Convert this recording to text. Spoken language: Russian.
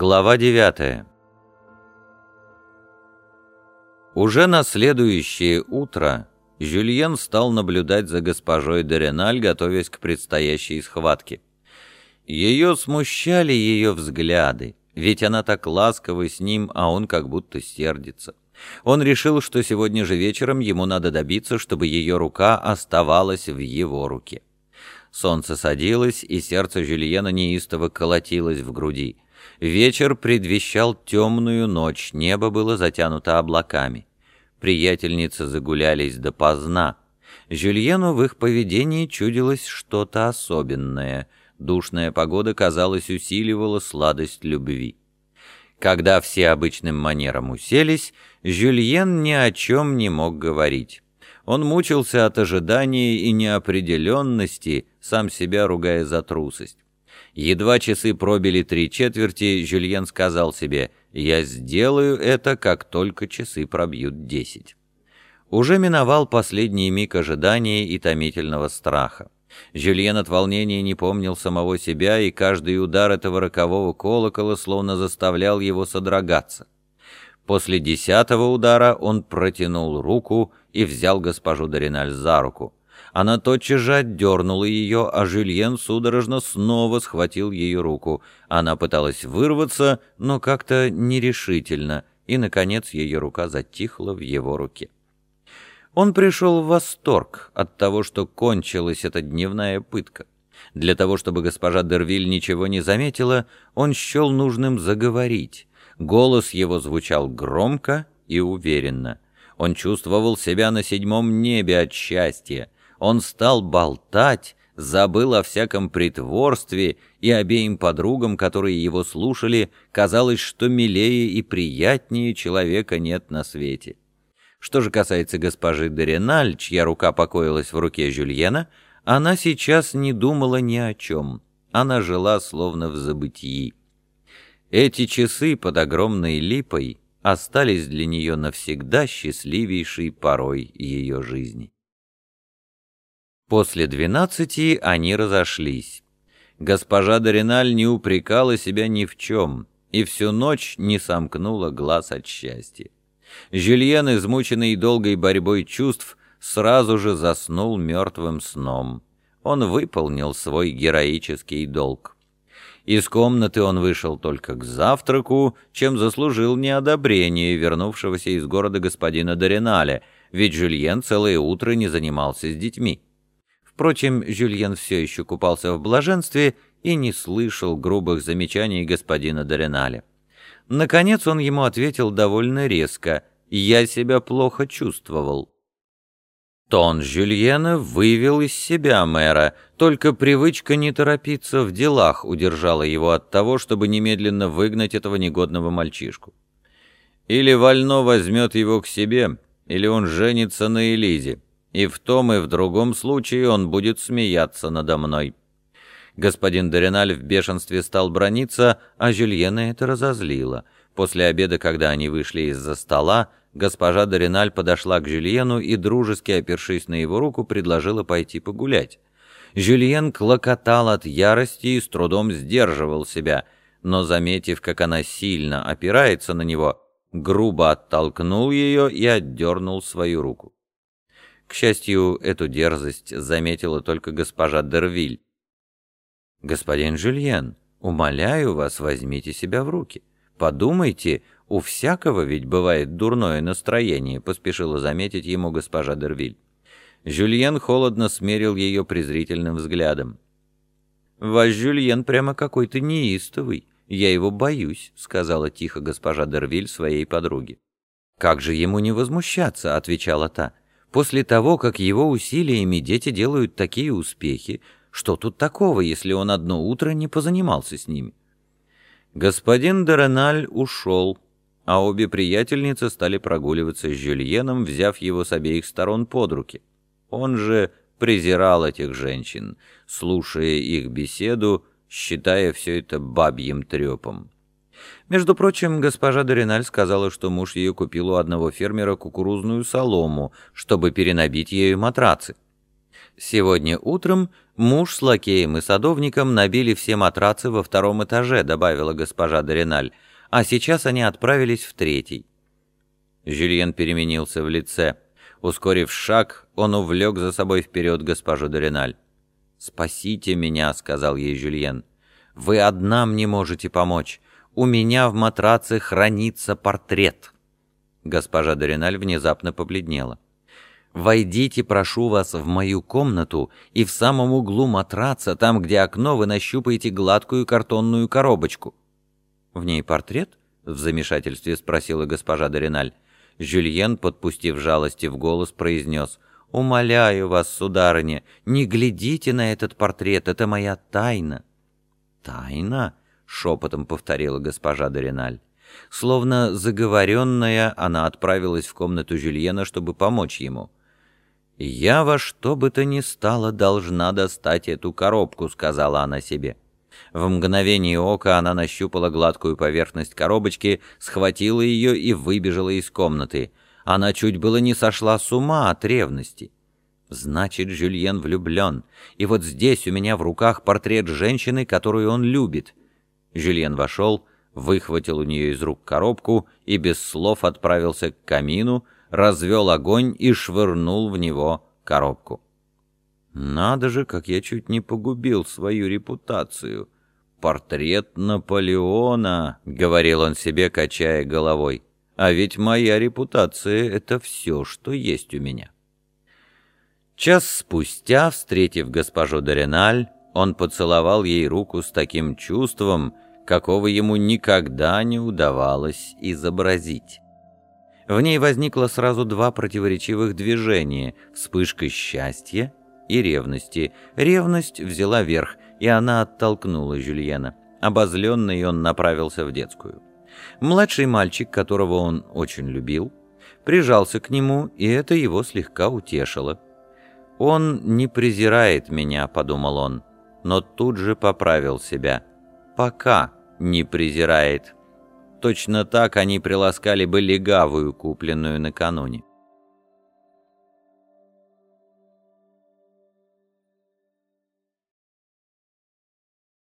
Глава 9 Уже на следующее утро Жюльен стал наблюдать за госпожой Дореналь, готовясь к предстоящей схватке. Ее смущали ее взгляды, ведь она так ласкова с ним, а он как будто сердится. Он решил, что сегодня же вечером ему надо добиться, чтобы ее рука оставалась в его руке. Солнце садилось, и сердце Жюльена неистово колотилось в груди. Вечер предвещал темную ночь, небо было затянуто облаками. Приятельницы загулялись допоздна. Жюльену в их поведении чудилось что-то особенное. Душная погода, казалось, усиливала сладость любви. Когда все обычным манером уселись, Жюльен ни о чем не мог говорить. Он мучился от ожидания и неопределенности, сам себя ругая за трусость. Едва часы пробили три четверти, Жюльен сказал себе «Я сделаю это, как только часы пробьют десять». Уже миновал последний миг ожидания и томительного страха. Жюльен от волнения не помнил самого себя, и каждый удар этого рокового колокола словно заставлял его содрогаться. После десятого удара он протянул руку и взял госпожу Дориналь за руку. Она тотчас же отдернула ее, а Жюльен судорожно снова схватил ее руку. Она пыталась вырваться, но как-то нерешительно, и, наконец, ее рука затихла в его руке. Он пришел в восторг от того, что кончилась эта дневная пытка. Для того, чтобы госпожа Дервиль ничего не заметила, он счел нужным заговорить. Голос его звучал громко и уверенно. Он чувствовал себя на седьмом небе от счастья. Он стал болтать, забыл о всяком притворстве, и обеим подругам, которые его слушали, казалось, что милее и приятнее человека нет на свете. Что же касается госпожи Дореналь, чья рука покоилась в руке Жюльена, она сейчас не думала ни о чем. Она жила словно в забытии. Эти часы под огромной липой остались для нее навсегда счастливейшей порой ее жизни. После двенадцати они разошлись. Госпожа Дориналь не упрекала себя ни в чем и всю ночь не сомкнула глаз от счастья. Жюльен, измученный долгой борьбой чувств, сразу же заснул мертвым сном. Он выполнил свой героический долг. Из комнаты он вышел только к завтраку, чем заслужил неодобрение вернувшегося из города господина Дориналя, ведь Жюльен целое утро не занимался с детьми. Впрочем, Жюльен все еще купался в блаженстве и не слышал грубых замечаний господина Дориналя. Наконец он ему ответил довольно резко «Я себя плохо чувствовал». Тон Жюльена вывел из себя мэра, только привычка не торопиться в делах удержала его от того, чтобы немедленно выгнать этого негодного мальчишку. Или Вально возьмет его к себе, или он женится на Элизе, и в том и в другом случае он будет смеяться надо мной. Господин Дориналь в бешенстве стал брониться, а Жюльена это разозлило. После обеда, когда они вышли из-за стола, госпожа Дориналь подошла к Жюльену и, дружески опершись на его руку, предложила пойти погулять. Жюльен клокотал от ярости и с трудом сдерживал себя, но, заметив, как она сильно опирается на него, грубо оттолкнул ее и отдернул свою руку. К счастью, эту дерзость заметила только госпожа Дервиль. «Господин Жюльен, умоляю вас, возьмите себя в руки. Подумайте, «У всякого ведь бывает дурное настроение», — поспешила заметить ему госпожа Дервиль. Жюльен холодно смерил ее презрительным взглядом. «Ваш Жюльен прямо какой-то неистовый. Я его боюсь», — сказала тихо госпожа Дервиль своей подруге. «Как же ему не возмущаться?» — отвечала та. «После того, как его усилиями дети делают такие успехи, что тут такого, если он одно утро не позанимался с ними?» Господин Дереналь ушел, а обе приятельницы стали прогуливаться с Жюльеном, взяв его с обеих сторон под руки. Он же презирал этих женщин, слушая их беседу, считая все это бабьим трепом. Между прочим, госпожа Дориналь сказала, что муж ее купил у одного фермера кукурузную солому, чтобы перенабить ею матрацы. Сегодня утром муж с лакеем и садовником набили все матрацы во втором этаже, добавила госпожа Дориналь, а сейчас они отправились в третий. Жюльен переменился в лице. Ускорив шаг, он увлек за собой вперед госпожу Дориналь. «Спасите меня», — сказал ей Жюльен. «Вы одна мне можете помочь. У меня в матраце хранится портрет». Госпожа Дориналь внезапно побледнела. «Войдите, прошу вас, в мою комнату, и в самом углу матраца, там, где окно, вы нащупаете гладкую картонную коробочку». «В ней портрет?» — в замешательстве спросила госпожа Дориналь. Жюльен, подпустив жалости в голос, произнес «Умоляю вас, сударыня, не глядите на этот портрет, это моя тайна». «Тайна?» — шепотом повторила госпожа Дориналь. Словно заговоренная, она отправилась в комнату Жюльена, чтобы помочь ему. «Я во что бы то ни стало должна достать эту коробку», — сказала она себе. В мгновение ока она нащупала гладкую поверхность коробочки, схватила ее и выбежала из комнаты. Она чуть было не сошла с ума от ревности. Значит, Жюльен влюблен, и вот здесь у меня в руках портрет женщины, которую он любит. Жюльен вошел, выхватил у нее из рук коробку и без слов отправился к камину, развел огонь и швырнул в него коробку. «Надо же, как я чуть не погубил свою репутацию!» «Портрет Наполеона», — говорил он себе, качая головой. «А ведь моя репутация — это все, что есть у меня». Час спустя, встретив госпожу Дориналь, он поцеловал ей руку с таким чувством, какого ему никогда не удавалось изобразить. В ней возникло сразу два противоречивых движения — вспышка счастья и ревности. Ревность взяла верх, и она оттолкнула Жюльена. Обозленный он направился в детскую. Младший мальчик, которого он очень любил, прижался к нему, и это его слегка утешило. «Он не презирает меня», — подумал он, но тут же поправил себя. «Пока не презирает». Точно так они приласкали бы легавую, купленную накануне.